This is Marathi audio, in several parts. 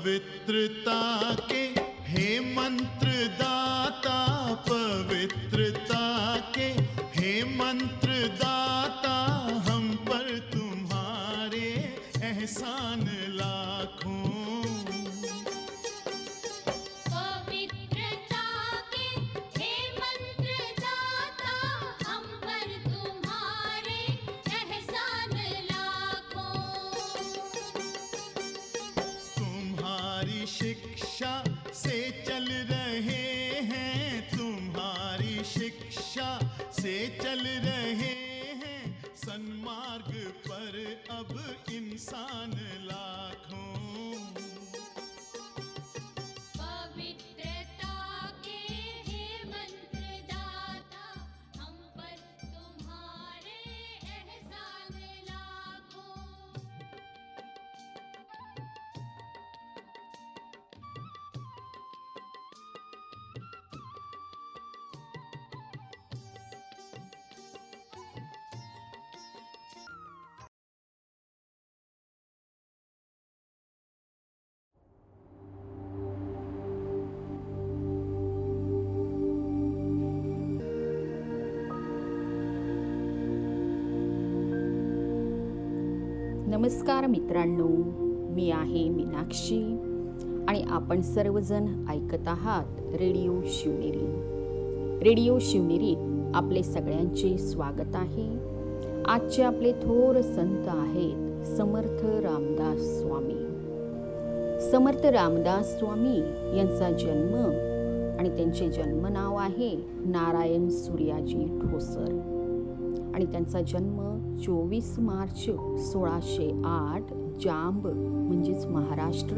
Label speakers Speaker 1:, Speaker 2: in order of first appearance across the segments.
Speaker 1: पवित्रता के हे मंत्र से चल रहे हैं सन्मार्ग पर अब इंसान
Speaker 2: नमस्कार मित्रांनो मी आहे मीनाक्षी आणि आपण सर्वजण ऐकत आहात रेडिओ शिवनेरी. रेडिओ शिवनेरीत आपले सगळ्यांचे स्वागत आहे. आजचे आपले थोर संत आहेत समर्थ रामदास स्वामी. समर्थ रामदास स्वामी यांचा जन्म आणि त्यांचे जन्मनाव आहे नारायण सूर्याजी ठोसर. आणि त्यांचा जन्म चोवीस मार्च सोळाशे आठ जांब म्हणजेच महाराष्ट्र.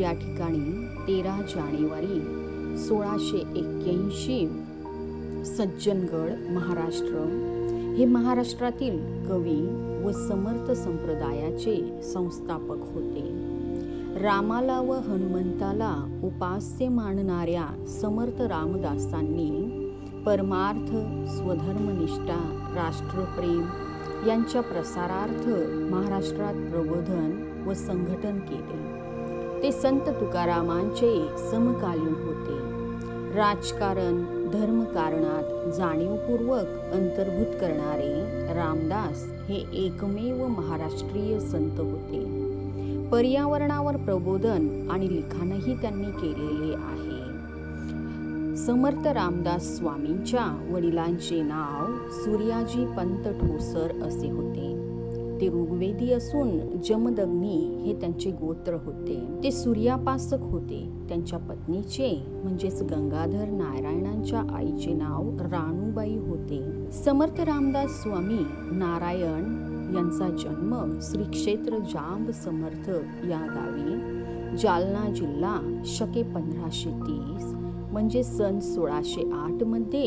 Speaker 2: या ठिकाणी तेरा जानेवारी सोळाशे एक्क्याऐंशी सज्जनगड महाराष्ट्र. हे महाराष्ट्रातील कवी व समर्थ संप्रदायाचे संस्थापक होते. रामाला व हनुमंताला उपास्य मानणाऱ्या समर्थ रामदासांनी परमार्थ स्वधर्मनिष्ठा राष्ट्रप्रेम यांच्या प्रसारार्थ महाराष्ट्रात प्रबोधन व संघटन केले. ते संत तुकारामांचे समकालीन होते. राजकारण धर्मकारणात जाणीवपूर्वक अंतर्भूत करणारे रामदास हे एकमेव महाराष्ट्रीय संत होते. पर्यावरणावर प्रबोधन आणि लिखाणही त्यांनी केलेले आहे. समर्थ रामदास स्वामींच्या वडिलांचे नाव सूर्याजी पंत ठोसर असे होते. ते ऋग्वेदी असून जमदग्नी हे त्यांचे गोत्र होते. ते सूर्यापासक होते. त्यांच्या पत्नीचे म्हणजेच गंगाधर नारायणांच्या आईचे नाव राणूबाई होते. समर्थ रामदास स्वामी नारायण यांचा जन्म श्री क्षेत्र जांब समर्थ या गावी जालना जिल्हा शके पंधराशे तीस म्हणजे सन सोळाशे आठमध्ये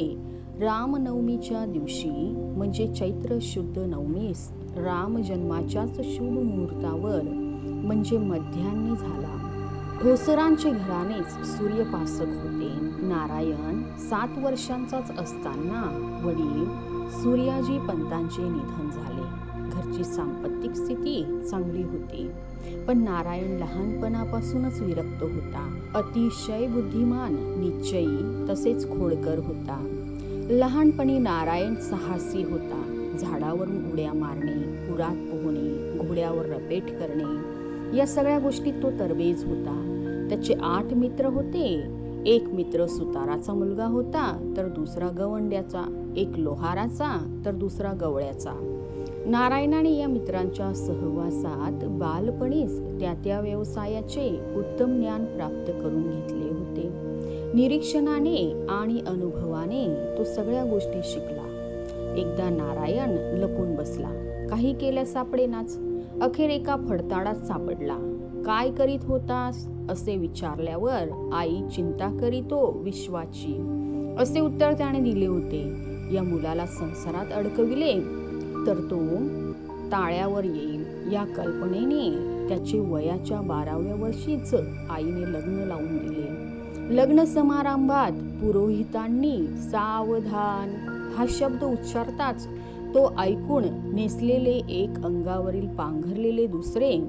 Speaker 2: रामनवमीच्या दिवशी म्हणजे चैत्र शुद्ध नवमीस राम जन्माच्याच शुभ मुहूर्तावर म्हणजे मध्यान्ह झाला. ठोसरांचे घरानेच सूर्यपासक होते. नारायण सात वर्षांचाच असताना वडील सूर्याजी पंतांचे निधन झाले. घरची सांपत्तिक स्थिती चांगली होती. पण नारायण लहानपणापासूनच विरक्त होता. अतिशय बुद्धिमान निश्चयी तसेच खोडकर होता. लहानपणी नारायण साहसी होता. झाडावरून उड्या मारणे पुरात पोहणे घोड्यावर रपेट करणे या सगळ्या गोष्टीत तो तरबेज होता. त्याचे आठ मित्र होते. एक मित्र सुताराचा मुलगा होता तर दुसरा गवंड्याचा एक लोहाराचा तर दुसरा गवळ्याचा. नारायणाने या मित्रांच्या सहवासात बालपणीच त्या त्या व्यवसायाचे उत्तम ज्ञान प्राप्त करून घेतले होते. निरीक्षणाने आणि अनुभवाने तो सगळ्या गोष्टी शिकला. एकदा नारायण लपून बसला. काही केल्या सापडेनाच. अखेर एका फडताडात सापडला. काय करीत होतास? असे विचारल्यावर आई चिंता करीतो विश्वाची. असे उत्तर त्याने दिले होते. या मुलाला संसारात अडकविले. तर तो ताळ्यावर येईल या कल्पनेने त्याचे वयाच्या बाराव्या वर्षीच आईने लग्न लावून दिले. लग्न समारंभात पुरोहितांनी सावधान हा शब्द उच्चारताच तो ऐकून नेसलेले एक अंगावरील पांघरलेले दुसरे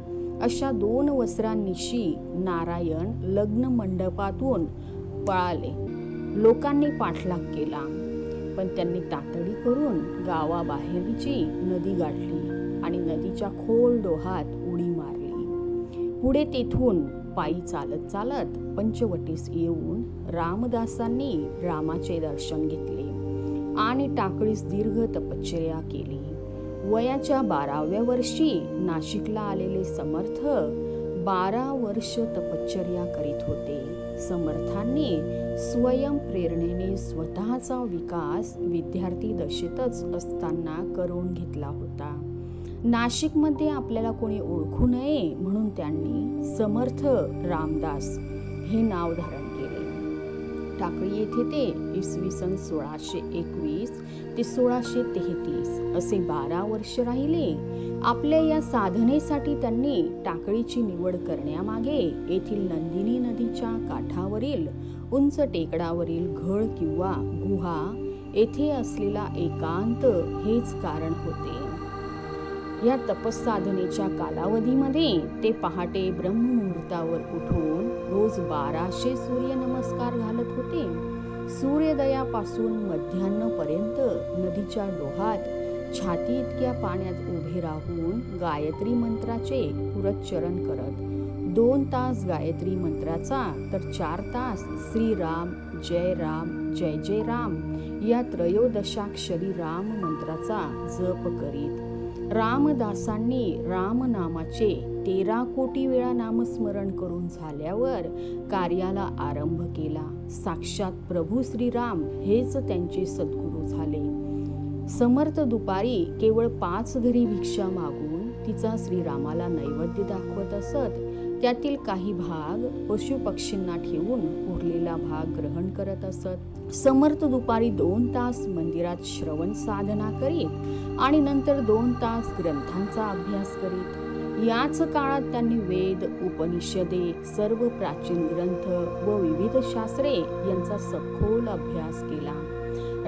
Speaker 2: अशा दोन वस्त्रांनिशी नारायण लग्न मंडपातून पळाले. लोकांनी पाठलाग केला. पण त्यांनी तातडी करून गावाबाहेरची नदी गाठली आणि नदीच्या खोल डोहात उडी मारली. पुढे तेथून पायी चालत चालत पंचवटीस येऊन रामदासांनी रामाचे दर्शन घेतले आणि टाकळीस दीर्घ तपश्चर्या केली. वयाच्या बाराव्या वर्षी नाशिकला आलेले समर्थ बारा वर्ष तपश्चर्या करीत होते. समर्थांनी स्वयंप्रेरणेने स्वतःचा विकास विद्यार्थी दशेतच असताना करून घेतला होता. नाशिकमध्ये आपल्याला कोणी ओळखू नये म्हणून त्यांनी समर्थ रामदास हे नाव धारण केले. टाकळी येथे ते इसवी सन सोळाशे एकवीस ते सोळाशे तेहतीस असे बारा वर्ष राहिले. आपल्या या साधनेसाठी त्यांनी टाकळीची निवड करण्यामागे येथील नंदिनी नदीच्या काठावरील उंच टेकडावरील घळ किंवा गुहा येथे असलेला एकांत हेच कारण होते. या तपसाधनेच्या कालावधीमध्ये ते पहाटे ब्रह्ममुहूर्तावर उठून रोज बाराशे सूर्य नमस्कार घालत होते. सूर्योदयापासून मध्यान्हपर्यंत नदीच्या डोहात छाती इतक्या पाण्यात उभे राहून गायत्री मंत्राचे पुरच्चरण करत दोन तास गायत्री मंत्राचा तर चार तास श्रीराम जय राम जय जय राम या त्रयोदशाक्षरी राम मंत्राचा जप करीत. रामदासांनी रामनामाचे तेरा कोटी वेळा नामस्मरण करून झाल्यावर कार्याला आरंभ केला. साक्षात प्रभू श्रीराम हेच त्यांचे सद्गुरू झाले. समर्थ दुपारी केवळ पाच घरी भिक्षा मागून तिचा श्रीरामाला नैवेद्य दाखवत असत त्यातील काही भाग पशु पक्षींना ठेवून उरलेला भाग ग्रहण करत असत. समर्थ दुपारी दोन तास मंदिरात श्रवण साधना करीत आणि नंतर दोन तास ग्रंथांचा अभ्यास करीत. याच काळात त्यांनी वेद उपनिषदे सर्व प्राचीन ग्रंथ व विविध शास्त्रे यांचा सखोल अभ्यास केला.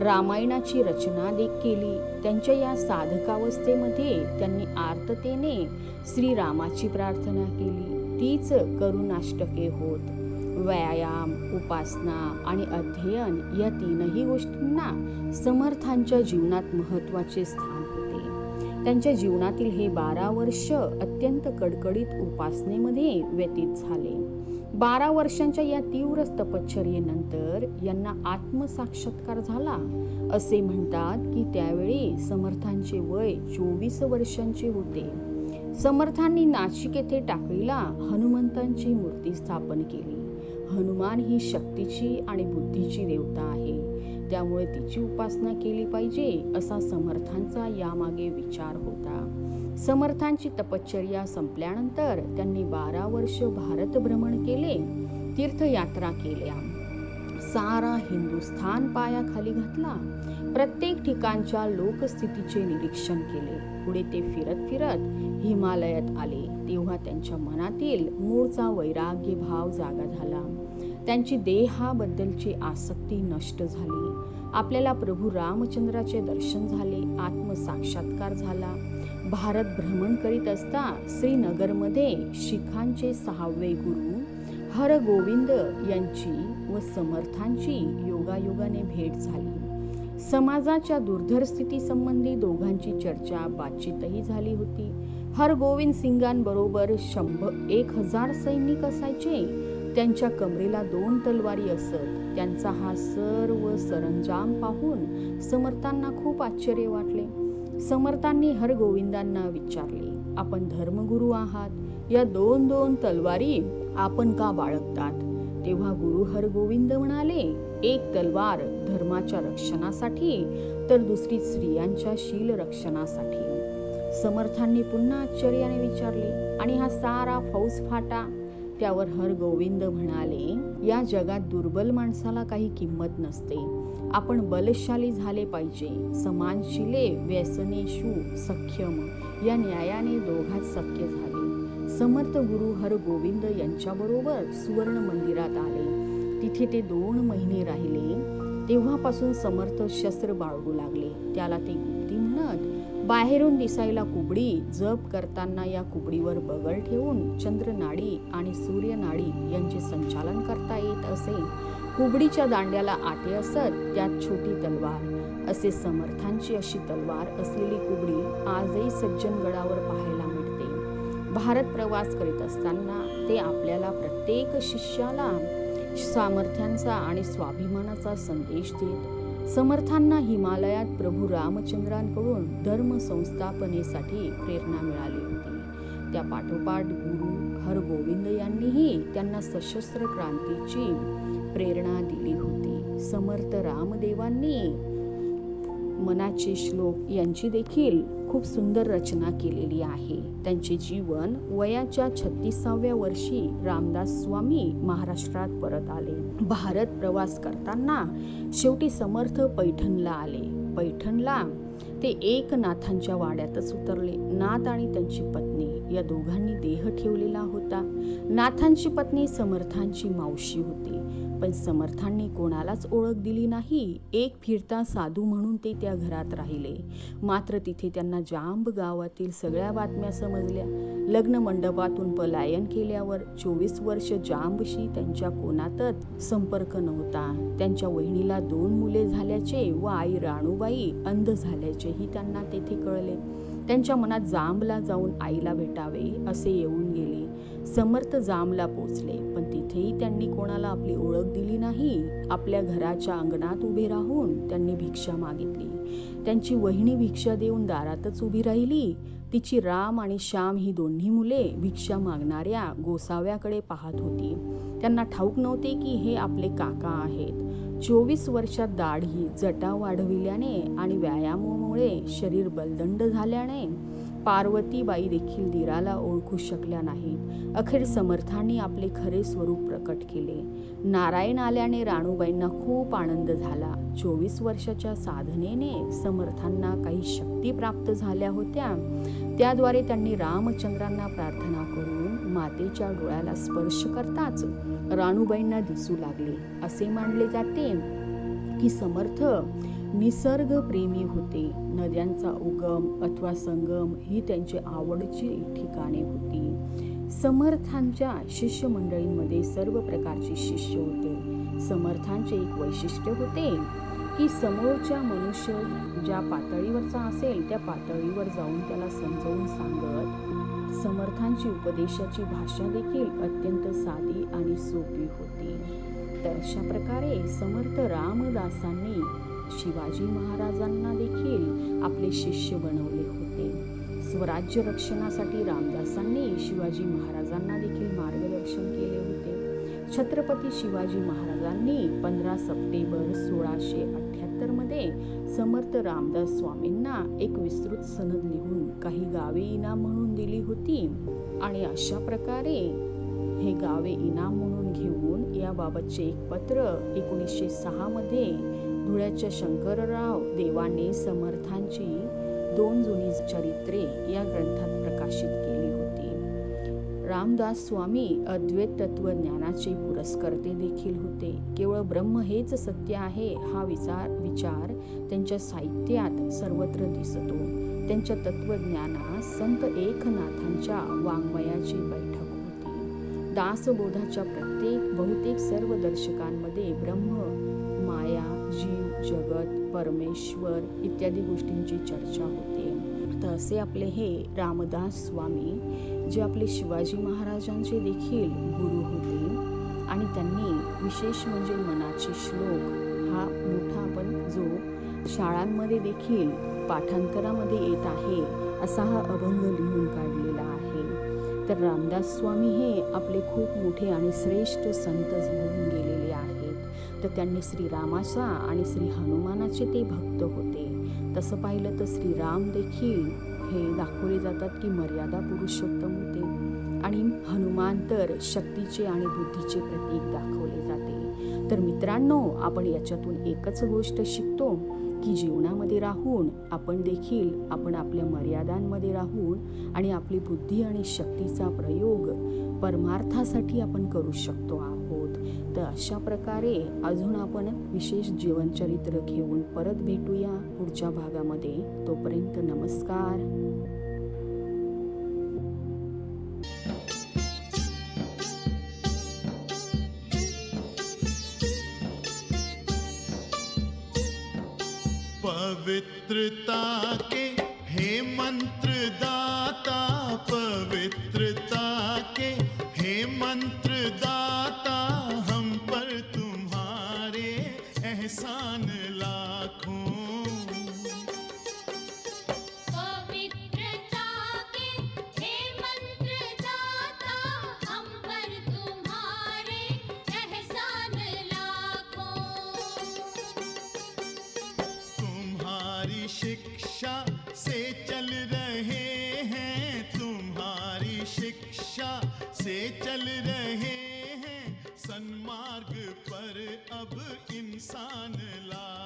Speaker 2: रामायणाची रचना देख केली. त्यांच्या या साधकावस्थेमध्ये त्यांनी आर्ततेने श्रीरामाची प्रार्थना केली. तीच करुणाष्टके होत. व्यायाम उपासना आणि अध्ययन या तीनही गोष्टींना समर्थांच्या जीवनात महत्त्वाचे स्थान होते. त्यांच्या जीवनातील हे बारा वर्ष अत्यंत कडकडीत उपासनेमध्ये व्यतीत झाले. बारा वर्षांच्या या तीव्र तपश्चर्येनंतर यांना आत्मसाक्षात्कार झाला. असे म्हणतात की त्यावेळी समर्थांचे वय चोवीस वर्षांचे होते. समर्थांनी नाशिक येथे टाकळीला हनुमंतांची मूर्ती स्थापन केली. हनुमान ही शक्तीची आणि बुद्धीची देवता आहे. त्यामुळे तिची उपासना केली पाहिजे असा समर्थांचा यामागे विचार होता. समर्थांची तपश्चर्या संपल्यानंतर त्यांनी बारा वर्ष भारत भ्रमण केले तीर्थयात्रा केल्या. सारा हिंदुस्थान पायाखाली घातला. प्रत्येक ठिकाणच्या लोकस्थितीचे निरीक्षण केले. पुढे ते फिरत फिरत हिमालयात आले. तेव्हा त्यांच्या मनातील मूळचा वैराग्य भाव जागा झाला. त्यांची देहाबद्दलची आसक्ती नष्ट झाली. आपल्याला प्रभू रामचंद्राचे दर्शन झाले. आत्मसाक्षात्कार झाला. भारत भ्रमण करीत असता श्रीनगरमध्ये शिखांचे सहावे गुरु हर गोविंद यांची व समर्थांची योगायोगाने भेट झाली. समाजाच्या दुर्धर स्थितीसंबंधी दोघांची चर्चा बातचीतही झाली होती. हर गोविंद सिंगांबरोबर शंभर एक हजार सैनिक असायचे. त्यांच्या कमरेला दोन तलवारी असत. त्यांचा हा सर्व सरंजाम पाहून समर्थांना खूप आश्चर्य वाटले. समर्थांनी हरगोविंदांना विचारले आपण धर्मगुरू आहात? या दोन दोन तलवारी आपण का बाळगतात? तेव्हा गुरु हरगोविंद म्हणाले एक तलवार धर्माच्या रक्षणासाठी तर दुसरी स्त्रियांच्या शील रक्षणासाठी. समर्थांनी पुन्हा आश्चर्याने विचारले आणि हा सारा फौज फाटा? त्यावर हरगोविंद म्हणाले या जगात दुर्बल माणसाला काही किंमत नसते. आपण बलशाली झाले पाहिजे. समानशिले व्यसनेशु सख्यम. या न्यायाने दोघात सख्य झाले. समर्थ गुरु हरगोविंद यांच्याबरोबर सुवर्ण मंदिरात आले. तिथे ते दोन महिने राहिले. तेव्हापासून समर्थ शस्त्र बाळगू लागले. त्याला ते गुप्ती म्हणत बाहेरून दिसायला कुबडी जप करताना या कुबडीवर बगल ठेवून चंद्रनाडी आणि सूर्यनाडी यांचे संचालन करता येत असे. कुबडीच्या दांड्याला आटे असत त्यात छोटी तलवार. असे समर्थांची अशी तलवार असलेली कुबडी आजही सज्जनगडावर पाहायला मिळते. भारत प्रवास करीत असताना ते आपल्याला प्रत्येक शिष्याला सामर्थ्यांचा आणि स्वाभिमानाचा संदेश देत. समर्थांना हिमालयात प्रभू रामचंद्रांकडून धर्म संस्थापनेसाठी प्रेरणा मिळाली होती. त्या पाठोपाठ गुरु हरगोविंद यांनीही त्यांना सशस्त्र क्रांतीची प्रेरणा दिली होती. समर्थ रामदेवांनी मनाचे श्लोक यांची देखील खूप सुंदर रचना केलेली आहे. त्यांचे जीवन वयाच्या छत्तीसाव्या वर्षी रामदास स्वामी महाराष्ट्रात परत आले. भारत प्रवास करताना शेवटी समर्थ पैठणला आले. पैठणला ते एक नाथांच्या वाड्यातच उतरले. नाथ आणि त्यांची पत्नी या दोघांनी देह ठेवलेला होता. नाथांची पत्नी समर्थांची मावशी होती. पण समर्थांनी कोणालाच ओळख दिली नाही. एक फिरता साधू म्हणून ते त्या घरात राहिले. मात्र तिथे त्यांना जांब गावातील सगळ्या बातम्या समजल्या. लग्न मंडपातून पलायन केल्यावर चोवीस वर्ष जांबशी त्यांच्या कोणातच संपर्क नव्हता. त्यांच्या वहिनीला दोन मुले झाल्याचे व आई राणूबाई अंध झाल्याचेही त्यांना तेथे कळले. त्यांच्या मनात जांबला जाऊन आईला भेटावे असे येऊन गेले. समर्थ जामला पोचले पण तिथेही त्यांनी कोणाला आपली ओळख दिली नाही. आपल्या घराच्या अंगणात उभे राहून त्यांनी भिक्षा मागितली. त्यांची वहिनी भिक्षा देऊन दारातच उभी राहिली. तिची राम आणि श्याम ही दोन्ही मुले भिक्षा मागणाऱ्या गोसाव्याकडे पाहत होती. त्यांना ठाऊक नव्हते की हे आपले काका आहेत. चोवीस वर्षात दाढी जटा वाढविल्याने आणि व्यायामामुळे शरीर बलदंड झाल्याने पार्वतीबाई देखील धीराला ओळखू शकल्या नाहीत. अखेर समर्थांनी आपले खरे स्वरूप प्रकट केले. नारायण आल्याने राणूबाईंना खूप आनंद झाला. चोवीस वर्षाच्या साधनेने समर्थांना काही शक्ती प्राप्त झाल्या होत्या. त्याद्वारे त्यांनी रामचंद्रांना प्रार्थना करून मातेच्या डोळ्याला स्पर्श करताच राणूबाईंना दिसू लागले. असे मानले जाते की समर्थ निसर्गप्रेमी होते. नद्यांचा उगम अथवा संगम ही त्यांची आवडची ठिकाणे होती. समर्थांच्या शिष्यमंडळींमध्ये सर्व प्रकारचे शिष्य होते. समर्थांचे एक वैशिष्ट्य होते की समोरच्या मनुष्य ज्या पातळीवरचा असेल त्या पातळीवर जाऊन त्याला समजावून सांगत समर्थांची उपदेशाची भाषा देखील अत्यंत साधी आणि सोपी होती. तर अशा प्रकारे समर्थ रामदासांनी शिवाजी महाराजांना देखील आपले शिष्य बनवले होते. स्वराज्य रक्षणासाठी रामदासांनी शिवाजी महाराजांना देखील मार्गदर्शन केले होते. छत्रपती शिवाजी महाराजांनी पंधरा सप्टेंबर सोळाशे अठ्ठ्याहत्तरमध्ये समर्थ रामदास स्वामींना एक विस्तृत सनद लिहून काही गावे इनाम म्हणून दिली होती आणि अशा प्रकारे हे गावे इनाम म्हणून घेऊन याबाबतचे एक पत्र एकोणीसशे सहामध्ये धुळ्याच्या शंकरराव देवाने समर्थांची दोन जुनी चरित्रे या ग्रंथात प्रकाशित केली होती. रामदास स्वामी अद्वैत तत्वज्ञानाचे पुरस्कर्ते देखील होते. केवळ ब्रह्म हेच सत्य आहे हा विचार विचार त्यांच्या साहित्यात सर्वत्र दिसतो. त्यांच्या तत्वज्ञानास संत एकनाथांच्या वाङ्मयाची बैठक होती. दासबोधाच्या प्रत्येक बहुतेक सर्व दर्शकांमध्ये ब्रह्म जीव जगत परमेश्वर इत्यादी गोष्टींची चर्चा होते. तर असे आपले हे रामदास स्वामी जे आपले शिवाजी महाराजांचे देखील गुरु होते आणि त्यांनी विशेष म्हणजे मनाचे श्लोक हा मोठा आपण जो शाळांमध्ये देखील पाठांतरामध्ये येत आहे असा हा अभंग लिहून काढलेला आहे. तर रामदास स्वामी हे आपले खूप मोठे आणि श्रेष्ठ संत होऊन गेलेले आहेत. तर त्यांनी श्रीरामाचा आणि श्री हनुमानाचे ते भक्त होते. तसं पाहिलं तर श्रीराम देखील हे दाखवले जातात की मर्यादा पुरुषोत्तम होते. आणि हनुमान तर शक्तीचे आणि बुद्धीचे प्रतीक दाखवले जाते. तर मित्रांनो आपण याच्यातून एकच गोष्ट शिकतो की जीवनामध्ये राहून आपण देखील आपण आपल्या मर्यादांमध्ये राहून आणि आपली बुद्धी आणि शक्तीचा प्रयोग परमार्थासाठी आपण करू शकतो आहोत. आहोत. तर अशा प्रकारे अजून आपण विशेष जीवनचरित्र घेऊन परत भेटूया पुढच्या भागामध्ये. तोपर्यंत नमस्कार.
Speaker 1: पवित्रता के अब इंसान ला